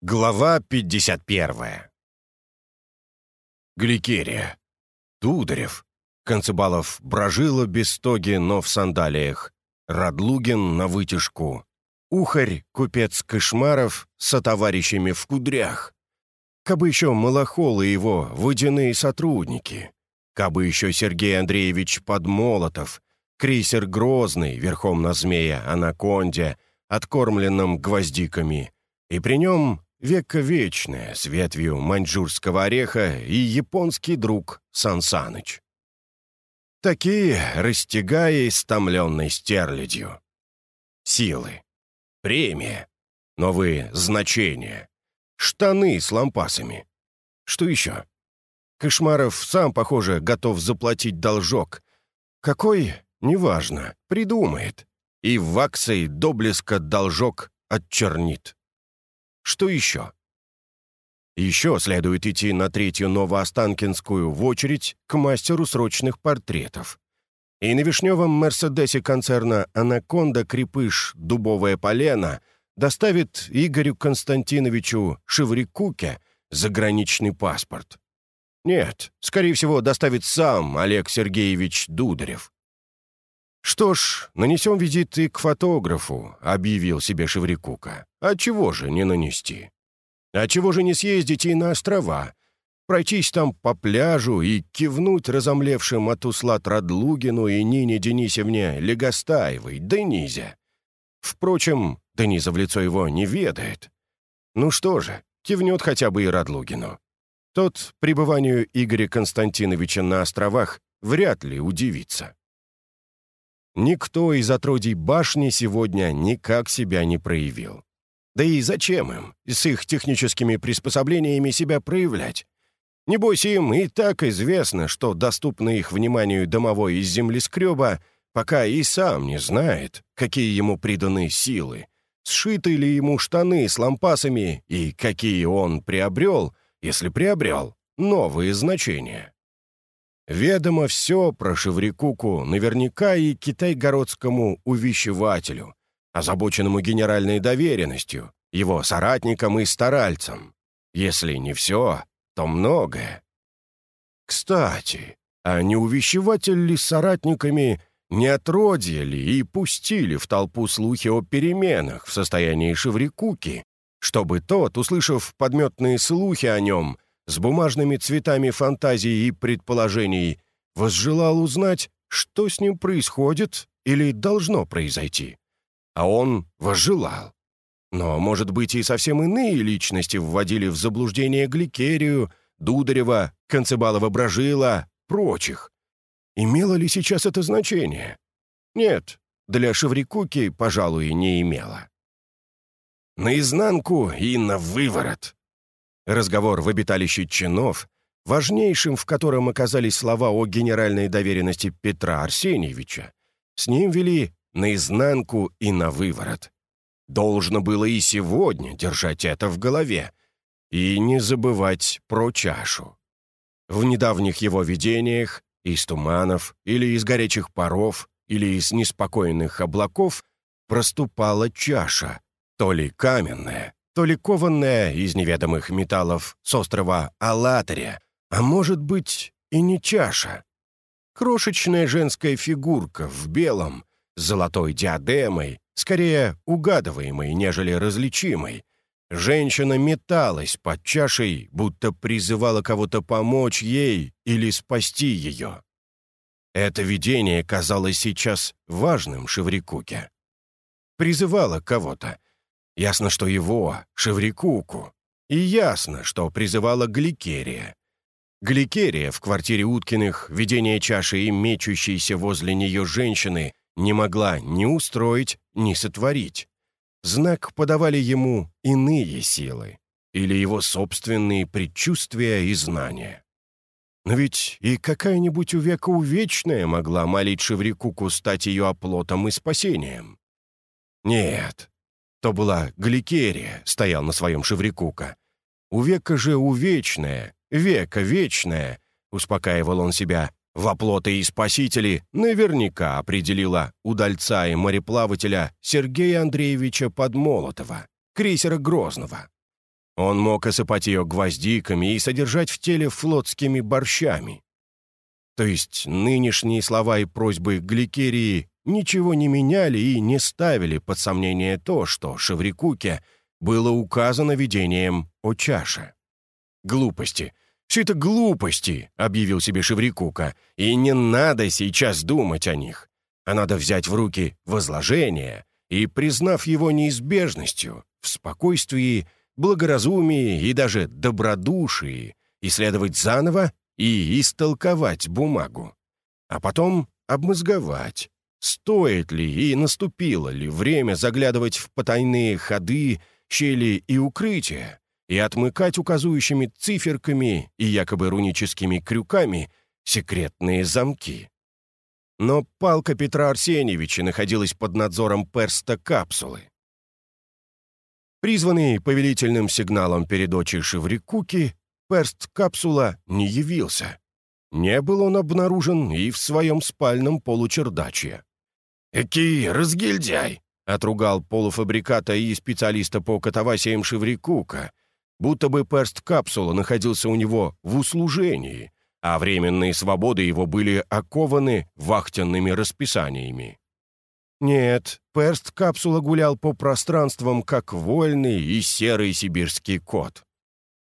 Глава 51. Гликерия. Дударев. Концебалов Брожила без стоги, но в сандалиях. Радлугин на вытяжку. Ухарь, купец Кошмаров, со товарищами в кудрях. Кабы еще Малахол и его водяные сотрудники. Кабы еще Сергей Андреевич Подмолотов, крейсер Грозный, верхом на змея Анаконде, откормленном гвоздиками. И при нем века вечная, с ветвью маньчжурского ореха и японский друг Сансаныч. Такие, растягая истомленной стерлядью. Силы. Премия. Новые значения. Штаны с лампасами. Что еще? Кошмаров сам, похоже, готов заплатить должок. Какой? Неважно. Придумает. И ваксой до блеска должок отчернит. Что еще? Еще следует идти на третью Новоостанкинскую в очередь к мастеру срочных портретов. И на вишневом «Мерседесе» концерна «Анаконда» крепыш «Дубовое полено» доставит Игорю Константиновичу Шеврикуке заграничный паспорт. Нет, скорее всего, доставит сам Олег Сергеевич Дударев. «Что ж, нанесем визит и к фотографу», — объявил себе Шеврикука. «А чего же не нанести? А чего же не съездить и на острова? Пройтись там по пляжу и кивнуть разомлевшим от услад Радлугину и Нине Денисевне Легостаевой, Денизе. Впрочем, Дениза в лицо его не ведает. Ну что же, кивнет хотя бы и Радлугину. Тот пребыванию Игоря Константиновича на островах вряд ли удивится. Никто из отродий башни сегодня никак себя не проявил. Да и зачем им, с их техническими приспособлениями, себя проявлять? Небось им и так известно, что доступно их вниманию домовой из землескреба, пока и сам не знает, какие ему приданы силы, сшиты ли ему штаны с лампасами и какие он приобрел, если приобрел, новые значения. Ведомо все про Шеврикуку наверняка и китайгородскому увещевателю, озабоченному генеральной доверенностью, его соратникам и старальцам. Если не все, то многое. Кстати, а не увещеватель ли соратниками не отродья ли и пустили в толпу слухи о переменах в состоянии Шеврикуки, чтобы тот, услышав подметные слухи о нем, с бумажными цветами фантазий и предположений, возжелал узнать, что с ним происходит или должно произойти. А он возжелал. Но, может быть, и совсем иные личности вводили в заблуждение Гликерию, Дударева, Концебалова-Брожила, прочих. Имело ли сейчас это значение? Нет, для Шеврикуки, пожалуй, не имело. Наизнанку и на выворот. Разговор в обиталище чинов, важнейшим в котором оказались слова о генеральной доверенности Петра Арсеньевича, с ним вели наизнанку и на выворот. Должно было и сегодня держать это в голове и не забывать про чашу. В недавних его видениях из туманов или из горячих паров или из неспокойных облаков проступала чаша, то ли каменная, то ли кованная из неведомых металлов с острова Алатаря, а может быть и не чаша. Крошечная женская фигурка в белом, с золотой диадемой, скорее угадываемой, нежели различимой. Женщина металась под чашей, будто призывала кого-то помочь ей или спасти ее. Это видение казалось сейчас важным Шеврикуке. Призывала кого-то, Ясно, что его, Шеврикуку. И ясно, что призывала Гликерия. Гликерия в квартире Уткиных, видение чаши и мечущейся возле нее женщины не могла ни устроить, ни сотворить. Знак подавали ему иные силы или его собственные предчувствия и знания. Но ведь и какая-нибудь увека увечная могла молить Шеврикуку стать ее оплотом и спасением. Нет, то была Гликерия, стоял на своем Шеврикука. У века же увечная, века вечная, успокаивал он себя, во плоты и спасители наверняка определила удальца и мореплавателя Сергея Андреевича Подмолотова, крейсера Грозного. Он мог осыпать ее гвоздиками и содержать в теле флотскими борщами. То есть нынешние слова и просьбы Гликерии ничего не меняли и не ставили под сомнение то, что Шеврикуке было указано видением о чаше. «Глупости! Все это глупости!» — объявил себе Шеврикука. «И не надо сейчас думать о них, а надо взять в руки возложение и, признав его неизбежностью, в спокойствии, благоразумии и даже добродушии, исследовать заново и истолковать бумагу, а потом обмозговать, стоит ли и наступило ли время заглядывать в потайные ходы, щели и укрытия и отмыкать указующими циферками и якобы руническими крюками секретные замки. Но палка Петра Арсеньевича находилась под надзором перста капсулы. Призванный повелительным сигналом передачи Шеврикуки, перст капсула не явился. Не был он обнаружен и в своем спальном получердаче. «Эки разгильдяй!» — отругал полуфабриката и специалиста по катавасиям Шеврикука, будто бы перст капсула находился у него в услужении, а временные свободы его были окованы вахтенными расписаниями. Нет, перст капсула гулял по пространствам, как вольный и серый сибирский кот.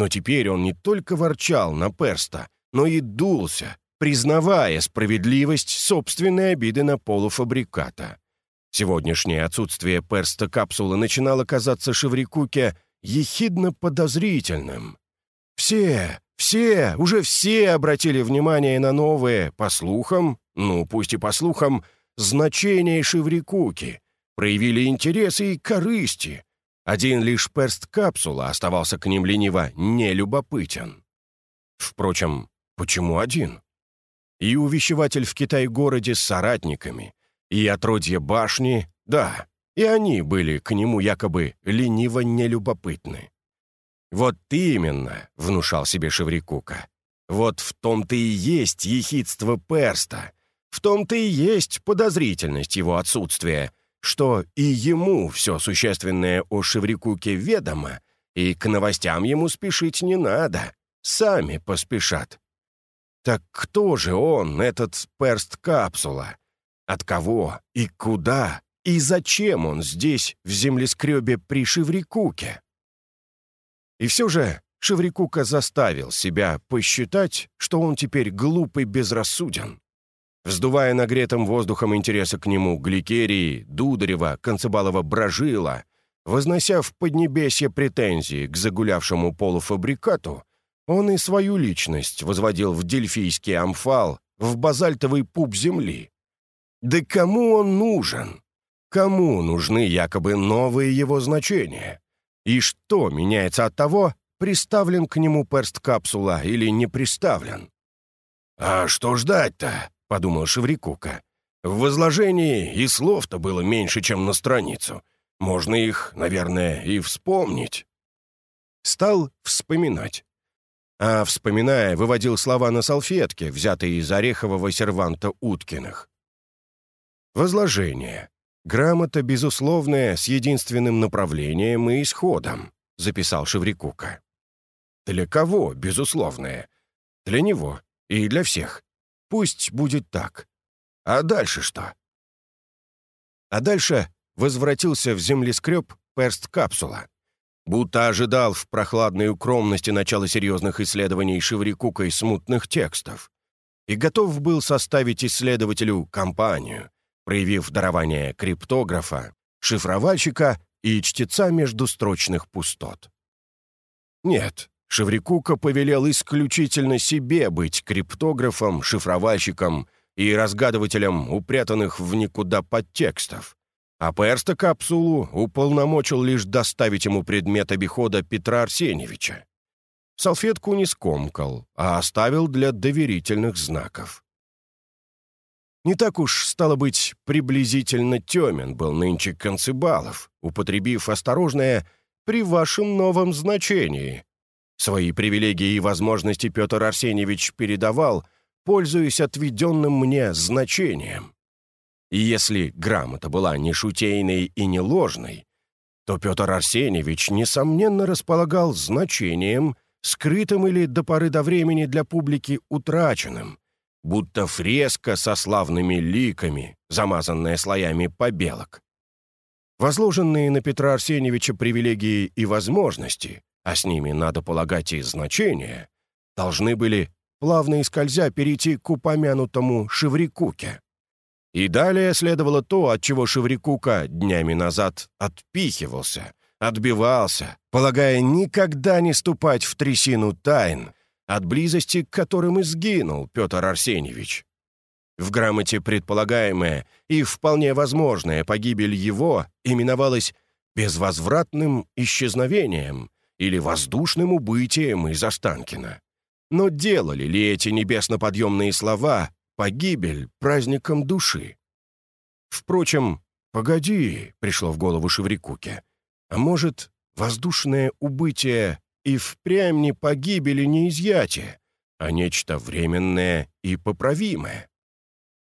Но теперь он не только ворчал на перста, но и дулся, признавая справедливость собственной обиды на полуфабриката. Сегодняшнее отсутствие перста капсулы начинало казаться Шеврикуке ехидно подозрительным. Все, все, уже все обратили внимание на новые, по слухам, ну, пусть и по слухам, значение Шеврикуки, проявили интерес и корысти. Один лишь перст капсула оставался к ним лениво нелюбопытен. Впрочем, почему один? И увещеватель в Китай-городе с соратниками, и отродье башни, да, и они были к нему якобы лениво нелюбопытны. «Вот именно», — внушал себе Шеврикука, «вот в том-то и есть ехидство перста, в том-то и есть подозрительность его отсутствия, что и ему все существенное о Шеврикуке ведомо, и к новостям ему спешить не надо, сами поспешат. Так кто же он, этот перст-капсула? От кого и куда и зачем он здесь, в землескребе при Шеврикуке? И все же Шеврикука заставил себя посчитать, что он теперь глуп и безрассуден. Вздувая нагретым воздухом интереса к нему Гликерии, Дударева, Концебалова Брожила, вознося в Поднебесье претензии к загулявшему полуфабрикату, он и свою личность возводил в дельфийский амфал, в базальтовый пуп земли. Да кому он нужен? Кому нужны якобы новые его значения? И что меняется от того, приставлен к нему перст-капсула или не приставлен? «А что ждать-то?» — подумал Шеврикука. «В возложении и слов-то было меньше, чем на страницу. Можно их, наверное, и вспомнить». Стал вспоминать. А, вспоминая, выводил слова на салфетке, взятые из орехового серванта Уткиных. Возложение. «Грамота безусловная, с единственным направлением и исходом», — записал Шеврикука. «Для кого безусловная? Для него и для всех. Пусть будет так. А дальше что?» А дальше возвратился в землескреб перст-капсула. Будто ожидал в прохладной укромности начала серьезных исследований Шеврикукой смутных текстов. И готов был составить исследователю компанию — проявив дарование криптографа, шифровальщика и чтеца междустрочных пустот. Нет, Шеврикука повелел исключительно себе быть криптографом, шифровальщиком и разгадывателем упрятанных в никуда подтекстов, а Перста капсулу уполномочил лишь доставить ему предмет обихода Петра Арсеньевича. Салфетку не скомкал, а оставил для доверительных знаков. Не так уж, стало быть, приблизительно темен был нынче Концебалов, употребив осторожное «при вашем новом значении». Свои привилегии и возможности Петр Арсеньевич передавал, пользуясь отведенным мне значением. И если грамота была не шутейной и не ложной, то Петр Арсеньевич, несомненно, располагал значением, скрытым или до поры до времени для публики утраченным, будто фреска со славными ликами, замазанная слоями побелок. Возложенные на Петра Арсеньевича привилегии и возможности, а с ними, надо полагать, и значения, должны были, плавно и скользя, перейти к упомянутому Шеврикуке. И далее следовало то, от чего Шеврикука днями назад отпихивался, отбивался, полагая никогда не ступать в трясину тайн, от близости к которым и сгинул Петр Арсеньевич. В грамоте предполагаемая и вполне возможная погибель его именовалась безвозвратным исчезновением или воздушным убытием из Останкина. Но делали ли эти небесно-подъемные слова погибель праздником души? Впрочем, «Погоди», — пришло в голову Шеврикуке, «а может, воздушное убытие и впрямь не погибель и не изъятие, а нечто временное и поправимое.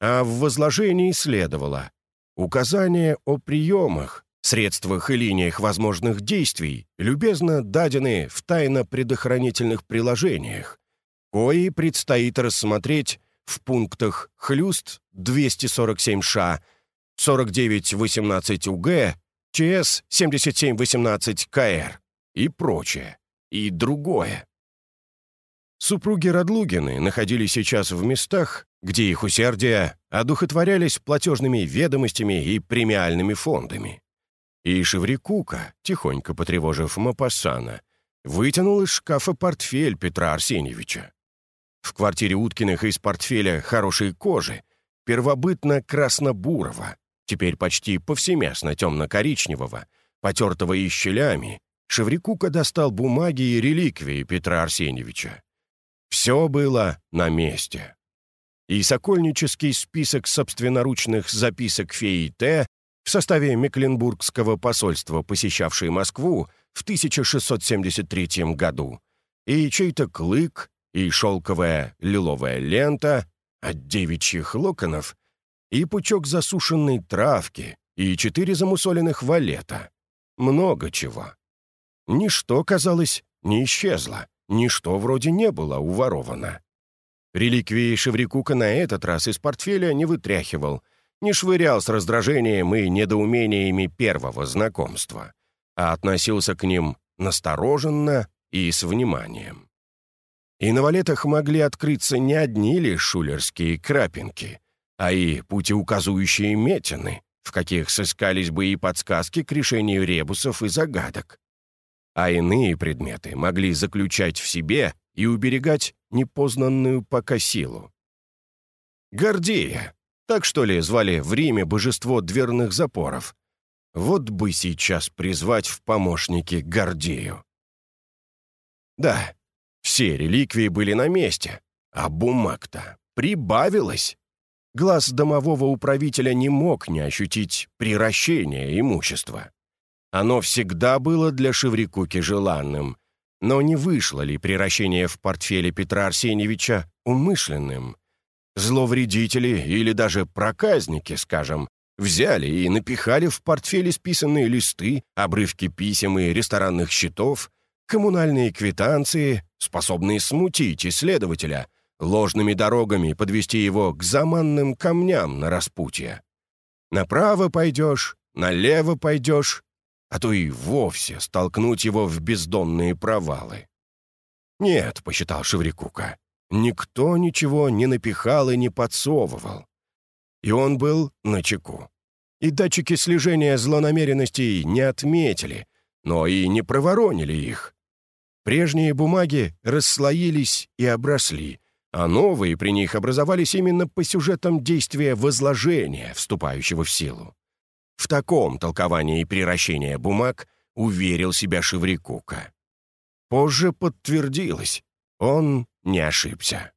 А в возложении следовало указание о приемах, средствах и линиях возможных действий, любезно дадены в тайно-предохранительных приложениях, кои предстоит рассмотреть в пунктах «Хлюст» 247-ша, 4918 УГ, ЧС 7718 КР и прочее и другое. Супруги Радлугины находились сейчас в местах, где их усердия одухотворялись платежными ведомостями и премиальными фондами. И Шеврикука, тихонько потревожив Мапассана, вытянул из шкафа портфель Петра Арсеньевича. В квартире Уткиных из портфеля хорошей кожи, первобытно красно-бурого, теперь почти повсеместно темно-коричневого, потертого и щелями, Шеврикука достал бумаги и реликвии Петра Арсеньевича. Все было на месте. И сокольнический список собственноручных записок феи Т в составе Мекленбургского посольства, посещавшей Москву в 1673 году, и чей-то клык, и шелковая лиловая лента от девичьих локонов, и пучок засушенной травки, и четыре замусоленных валета. Много чего. Ничто, казалось, не исчезло, ничто вроде не было уворовано. Реликвии Шеврикука на этот раз из портфеля не вытряхивал, не швырял с раздражением и недоумениями первого знакомства, а относился к ним настороженно и с вниманием. И на валетах могли открыться не одни лишь шулерские крапинки, а и путеуказующие метины, в каких сыскались бы и подсказки к решению ребусов и загадок а иные предметы могли заключать в себе и уберегать непознанную пока силу. Гордея, так что ли звали в Риме божество дверных запоров? Вот бы сейчас призвать в помощники Гордею. Да, все реликвии были на месте, а бумаг-то прибавилось. Глаз домового управителя не мог не ощутить приращения имущества. Оно всегда было для Шеврикуки желанным. Но не вышло ли приращение в портфеле Петра Арсеньевича умышленным? Зловредители или даже проказники, скажем, взяли и напихали в портфеле списанные листы, обрывки писем и ресторанных счетов, коммунальные квитанции, способные смутить исследователя, ложными дорогами подвести его к заманным камням на распутье. Направо пойдешь, налево пойдешь, а то и вовсе столкнуть его в бездонные провалы. «Нет», — посчитал Шеврикука, — «никто ничего не напихал и не подсовывал». И он был на чеку. И датчики слежения злонамеренностей не отметили, но и не проворонили их. Прежние бумаги расслоились и обросли, а новые при них образовались именно по сюжетам действия возложения, вступающего в силу. В таком толковании приращения бумаг уверил себя Шеврикука. Позже подтвердилось, он не ошибся.